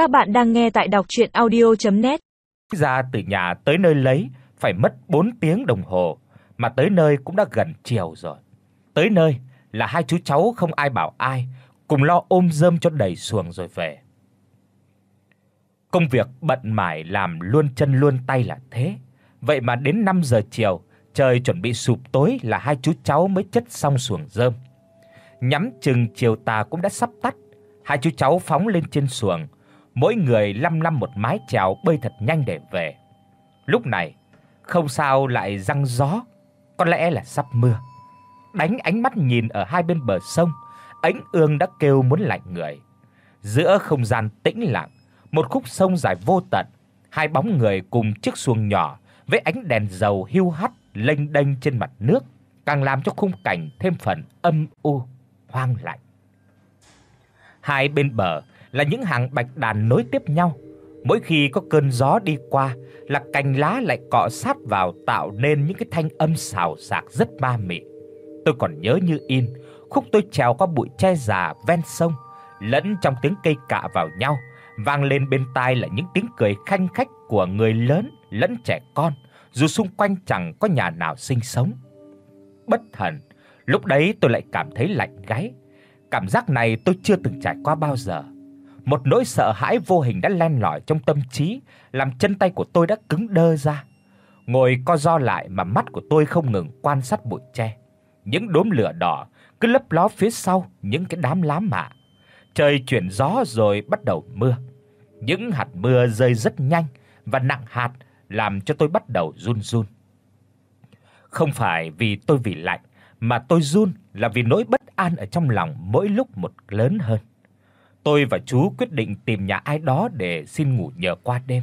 Các bạn đang nghe tại đọc audio net Ra từ nhà tới nơi lấy phải mất 4 tiếng đồng hồ, mà tới nơi cũng đã gần chiều rồi. Tới nơi là hai chú cháu không ai bảo ai, cùng lo ôm rơm cho đầy xuồng rồi về. Công việc bận mải làm luôn chân luôn tay là thế. Vậy mà đến 5 giờ chiều, trời chuẩn bị sụp tối là hai chú cháu mới chất xong xuồng rơm. Nhắm chừng chiều tà cũng đã sắp tắt, hai chú cháu phóng lên trên xuồng, mỗi người lăm lăm một mái chèo bơi thật nhanh để về. Lúc này, không sao lại răng gió, có lẽ là sắp mưa. Đánh ánh mắt nhìn ở hai bên bờ sông, ánh ương đã kêu muốn lạnh người. Giữa không gian tĩnh lặng, một khúc sông dài vô tận, hai bóng người cùng chiếc xuồng nhỏ với ánh đèn dầu hiu hắt lênh đênh trên mặt nước, càng làm cho khung cảnh thêm phần âm u, hoang lạnh. Hai bên bờ là những hàng bạch đàn nối tiếp nhau, mỗi khi có cơn gió đi qua là cành lá lại cọ sát vào tạo nên những cái thanh âm xào xạc rất ma mị. Tôi còn nhớ như in, khúc tôi trèo qua bụi tre già ven sông, lẫn trong tiếng cây cạ vào nhau, vang lên bên tai là những tiếng cười khanh khách của người lớn lẫn trẻ con, dù xung quanh chẳng có nhà nào sinh sống. Bất thần, lúc đấy tôi lại cảm thấy lạnh gáy. Cảm giác này tôi chưa từng trải qua bao giờ. Một nỗi sợ hãi vô hình đã len lỏi trong tâm trí, làm chân tay của tôi đã cứng đơ ra. Ngồi co ro lại mà mắt của tôi không ngừng quan sát bụi tre. Những đốm lửa đỏ cứ lấp ló phía sau những cái đám lá mạ. Trời chuyển gió rồi bắt đầu mưa. Những hạt mưa rơi rất nhanh và nặng hạt làm cho tôi bắt đầu run run. Không phải vì tôi vì lạnh, mà tôi run là vì nỗi bất an ở trong lòng mỗi lúc một lớn hơn. Tôi và chú quyết định tìm nhà ai đó để xin ngủ nhờ qua đêm.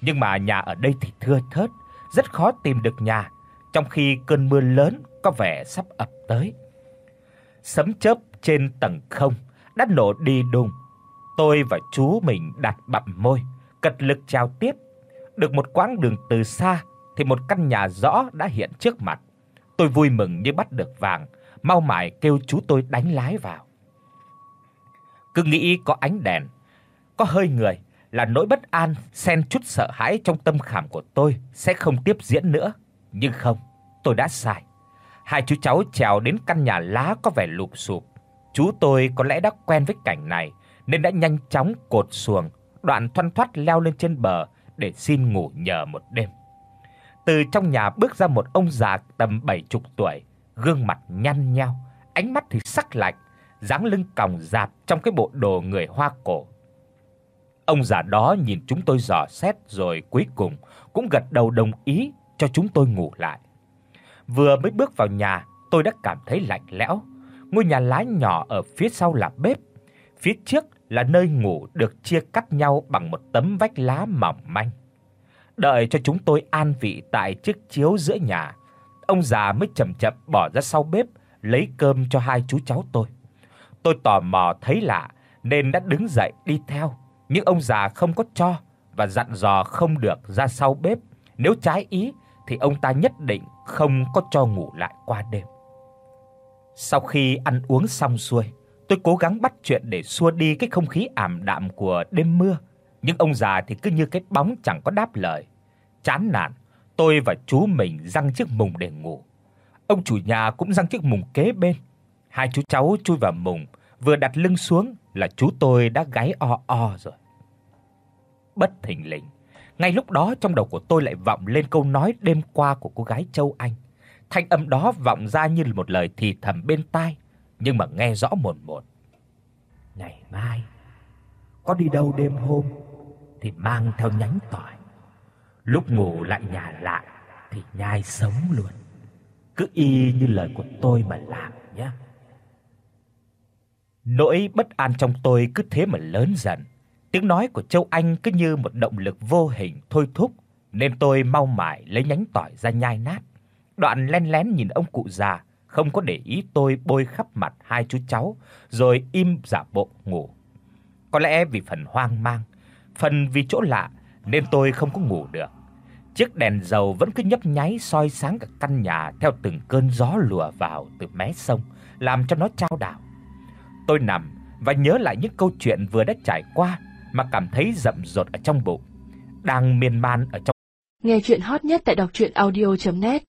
Nhưng mà nhà ở đây thì thưa thớt, rất khó tìm được nhà, trong khi cơn mưa lớn có vẻ sắp ập tới. Sấm chớp trên tầng không đã nổ đi đùng. Tôi và chú mình đặt bặm môi, cật lực chào tiếp. Được một quãng đường từ xa thì một căn nhà rõ đã hiện trước mặt. Tôi vui mừng như bắt được vàng, mau mải kêu chú tôi đánh lái vào. Cứ nghĩ có ánh đèn, có hơi người là nỗi bất an xen chút sợ hãi trong tâm khảm của tôi sẽ không tiếp diễn nữa, nhưng không, tôi đã sai. Hai chú cháu trèo đến căn nhà lá có vẻ lụp xụp. Chú tôi có lẽ đã quen với cảnh này nên đã nhanh chóng cột xuồng, đoạn thoăn thoắt leo lên trên bờ để xin ngủ nhờ một đêm. Từ trong nhà bước ra một ông già tầm 70 tuổi, gương mặt nhăn nhao, ánh mắt thì sắc lạnh, dáng lưng còng rạp trong cái bộ đồ người Hoa cổ. Ông già đó nhìn chúng tôi dò xét rồi cuối cùng cũng gật đầu đồng ý cho chúng tôi ngủ lại. Vừa mới bước vào nhà, tôi đã cảm thấy lạnh lẽo. Ngôi nhà lá nhỏ ở phía sau là bếp, phía trước là nơi ngủ được chia cắt nhau bằng một tấm vách lá mỏng manh. Đợi cho chúng tôi an vị tại chiếc chiếu giữa nhà, ông già mới chậm chậm bỏ ra sau bếp lấy cơm cho hai chú cháu tôi. Tôi tò mò thấy lạ nên đã đứng dậy đi theo, nhưng ông già không có cho và dặn dò không được ra sau bếp, nếu trái ý thì ông ta nhất định không có cho ngủ lại qua đêm. Sau khi ăn uống xong xuôi, tôi cố gắng bắt chuyện để xua đi cái không khí ảm đạm của đêm mưa, nhưng ông già thì cứ như cái bóng chẳng có đáp lời. Chán nản, tôi và chú mình răng chiếc mùng để ngủ. Ông chủ nhà cũng răng chiếc mùng kế bên. Hai chú cháu chui vào mùng, vừa đặt lưng xuống là chú tôi đã gáy o o rồi. Bất thình lình, ngay lúc đó trong đầu của tôi lại vọng lên câu nói đêm qua của cô gái Châu Anh. Thanh âm đó vọng ra như một lời thì thầm bên tai, nhưng mà nghe rõ mồn một. Ngày mai có đi đâu đêm hôm thì mang theo nhánh tỏi. Lúc ngủ lại nhà lạ thì nhai sống luôn. Cứ y như lời của tôi mà làm nhé. Nỗi bất an trong tôi cứ thế mà lớn dần. Tiếng nói của Châu Anh cứ như một động lực vô hình thôi thúc, nên tôi mau mải lấy nhánh tỏi ra nhai nát. Đoạn lén lén nhìn ông cụ già, không có để ý tôi bôi khắp mặt hai chú cháu, rồi im giả bộ ngủ. Có lẽ vì phần hoang mang, phần vì chỗ lạ nên tôi không có ngủ được. Chiếc đèn dầu vẫn cứ nhấp nháy soi sáng cả căn nhà theo từng cơn gió lùa vào từ mé sông, làm cho nó chao đảo. Tôi nằm và nhớ lại những câu chuyện vừa đã trải qua, mà cảm thấy rậm rột ở trong bụng, đang miên man ở trong. Nghe truyện hot nhất tại doctruyenaudio.net